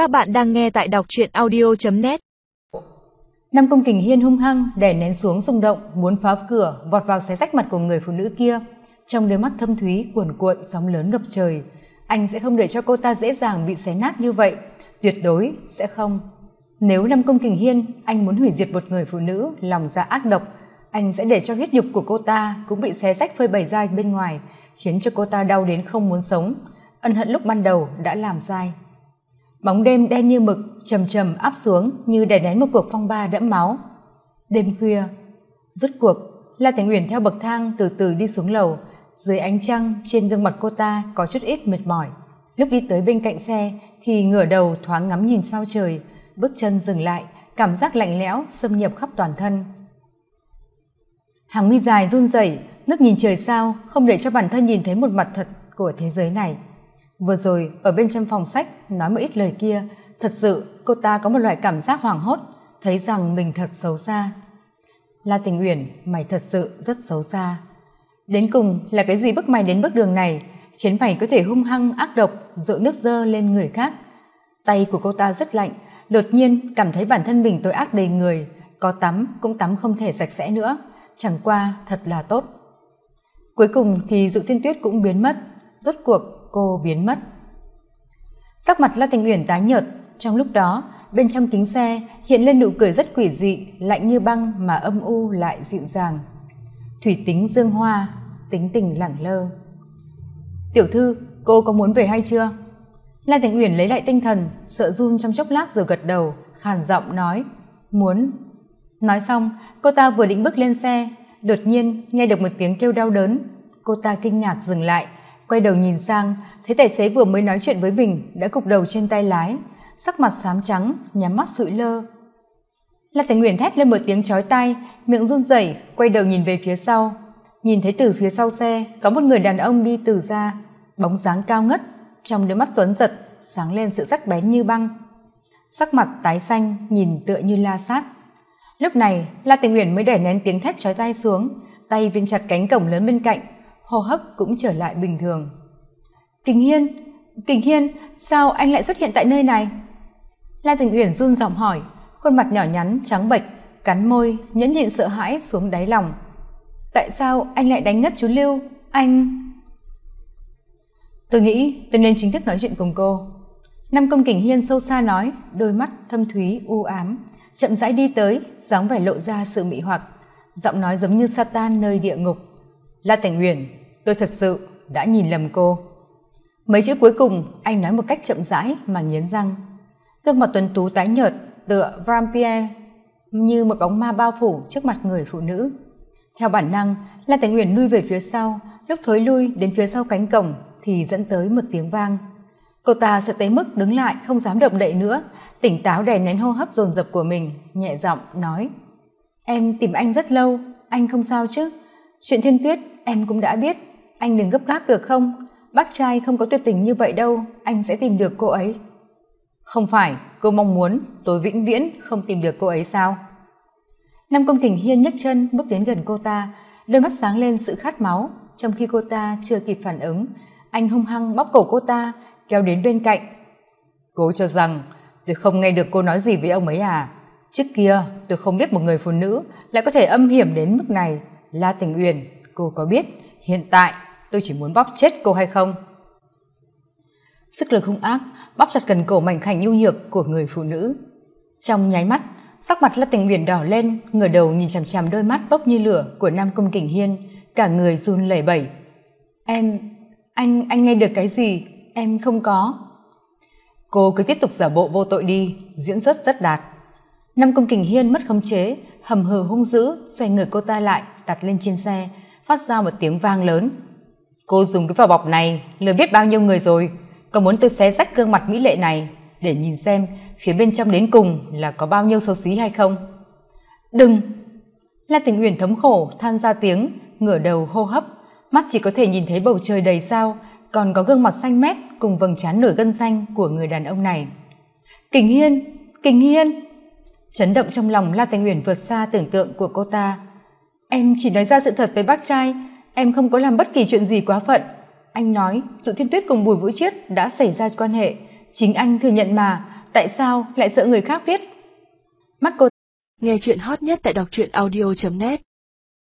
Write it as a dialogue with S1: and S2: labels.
S1: Các bạn đang nghe tại đọc truyện audio.net
S2: Nam Công Kình Hiên hung hăng đè nén xuống rung động, muốn phá cửa, vọt vào xé rách mặt của người phụ nữ kia. Trong đôi mắt thâm thúy, cuồn cuộn, sóng lớn ngập trời, anh sẽ không để cho cô ta dễ dàng bị xé nát như vậy. Tuyệt đối sẽ không. Nếu Nam Công Kình Hiên, anh muốn hủy diệt một người phụ nữ, lòng dạ ác độc, anh sẽ để cho huyết nhục của cô ta cũng bị xé rách phơi bày ra bên ngoài, khiến cho cô ta đau đến không muốn sống. Ân hận lúc ban đầu đã làm sai bóng đêm đen như mực, trầm trầm áp xuống như đè nén một cuộc phong ba đẫm máu. Đêm khuya rút cuộc, la thành uyển theo bậc thang từ từ đi xuống lầu. Dưới ánh trăng, trên gương mặt cô ta có chút ít mệt mỏi. Lúc đi tới bên cạnh xe thì ngửa đầu thoáng ngắm nhìn sao trời. Bước chân dừng lại, cảm giác lạnh lẽo xâm nhập khắp toàn thân. Hàng mi dài run rẩy nước nhìn trời sao, không để cho bản thân nhìn thấy một mặt thật của thế giới này vừa rồi, ở bên trong phòng sách, nói một ít lời kia, thật sự cô ta có một loại cảm giác hoảng hốt, thấy rằng mình thật xấu xa. La tình uyển, mày thật sự rất xấu xa. Đến cùng là cái gì bức mày đến bước đường này, khiến mày có thể hung hăng, ác độc dội nước dơ lên người khác? Tay của cô ta rất lạnh, đột nhiên cảm thấy bản thân mình tội ác đầy người, có tắm cũng tắm không thể sạch sẽ nữa, chẳng qua thật là tốt. Cuối cùng thì dự thiên tuyết cũng biến mất, rốt cuộc cô biến mất. Sắc mặt la tình uyển tái nhợt, trong lúc đó, bên trong kính xe hiện lên nụ cười rất quỷ dị, lạnh như băng mà âm u lại dịu dàng. Thủy tính dương hoa, tính tình lẳng lơ. Tiểu thư, cô có muốn về hay chưa? La tình uyển lấy lại tinh thần, sợ run trong chốc lát rồi gật đầu, khàn giọng nói, muốn. Nói xong, cô ta vừa định bước lên xe, đột nhiên nghe được một tiếng kêu đau đớn. Cô ta kinh ngạc dừng lại quay đầu nhìn sang, thấy tài xế vừa mới nói chuyện với mình đã cục đầu trên tay lái, sắc mặt xám trắng, nhắm mắt sụi lơ. La thành nguyện thét lên một tiếng chói tai, miệng run rẩy, quay đầu nhìn về phía sau. Nhìn thấy từ phía sau xe, có một người đàn ông đi từ ra, bóng dáng cao ngất, trong đôi mắt tuấn giật, sáng lên sự sắc bén như băng. Sắc mặt tái xanh, nhìn tựa như la sát. Lúc này la tình nguyện mới để nén tiếng thét chói tai xuống, tay vịn chặt cánh cổng lớn bên cạnh hô hấp cũng trở lại bình thường. Kình hiên kình hiên, sao anh lại xuất hiện tại nơi này? La tình uyển run giọng hỏi, khuôn mặt nhỏ nhắn, trắng bệch, cắn môi, nhẫn nhịn sợ hãi xuống đáy lòng. Tại sao anh lại đánh ngất chú lưu, anh? Tôi nghĩ tôi nên chính thức nói chuyện cùng cô. Năm công kình hiên sâu xa nói, đôi mắt thâm thúy, u ám, chậm rãi đi tới, dáng vẻ lộ ra sự mị hoặc. Giọng nói giống như satan nơi địa ngục. La cảnh uyển tôi thật sự đã nhìn lầm cô. Mấy chữ cuối cùng anh nói một cách chậm rãi mà nghiến răng. Gương mặt tuấn tú tái nhợt, tựa vampire, như một bóng ma bao phủ trước mặt người phụ nữ. Theo bản năng la tài uyển lui về phía sau. Lúc thối lui đến phía sau cánh cổng thì dẫn tới một tiếng vang. Cô ta sợ tới mức đứng lại, không dám động đậy nữa. Tỉnh táo đè nén hô hấp dồn dập của mình, nhẹ giọng nói, em tìm anh rất lâu, anh không sao chứ? Chuyện thiên tuyết em cũng đã biết anh đừng gấp gáp được không? Bác trai không có tuyệt tình như vậy đâu, anh sẽ tìm được cô ấy. Không phải, cô mong muốn tôi vĩnh viễn không tìm được cô ấy sao? Nam công kình hiên nhấc chân bước đến gần cô ta, đôi mắt sáng lên sự khát máu. Trong khi cô ta chưa kịp phản ứng, anh hung hăng bóp cổ cô ta, kéo đến bên cạnh. Cô cho rằng tôi không nghe được cô nói gì với ông ấy à? Trước kia, tôi không biết một người phụ nữ lại có thể âm hiểm đến mức này. La tình uyển, cô có biết, hiện tại tôi chỉ muốn bóp chết cô hay không? Sức lực hung ác bóp chặt cần cổ mảnh khảnh nhu nhược của người phụ nữ. Trong nháy mắt, sắc mặt la tình biển đỏ lên, ngửa đầu nhìn chằm chằm đôi mắt bốc như lửa của nam công kình hiên, cả người run lẩy bẩy. Em, anh anh nghe được cái gì? Em không có. Cô cứ tiếp tục giả bộ vô tội đi, diễn xuất rất đạt. Nam công kình hiên mất khống chế, hầm hừ hung dữ, xoay người cô ta lại, đặt lên trên xe, phát ra một tiếng vang lớn cô dùng cái vỏ bọc này lừa biết bao nhiêu người rồi. Còn muốn tôi xé rách gương mặt mỹ lệ này để nhìn xem phía bên trong đến cùng là có bao nhiêu xấu xí hay không? Đừng! La tình uyển thống khổ, than ra tiếng, ngửa đầu hô hấp. Mắt chỉ có thể nhìn thấy bầu trời đầy sao, còn có gương mặt xanh mét cùng vầng trán nổi gân xanh của người đàn ông này. Kình hiên! Kình hiên! Chấn động trong lòng la tình uyển vượt xa tưởng tượng của cô ta. Em chỉ nói ra sự thật với bác trai em không có làm bất kỳ chuyện gì quá phận. Anh nói, sự thiên tuyết cùng bùi vũ chiết đã xảy ra quan hệ. Chính anh thừa nhận mà, tại sao lại sợ người khác biết? Mắt cô
S3: nghe chuyện hot nhất tại đọc truyện audio net.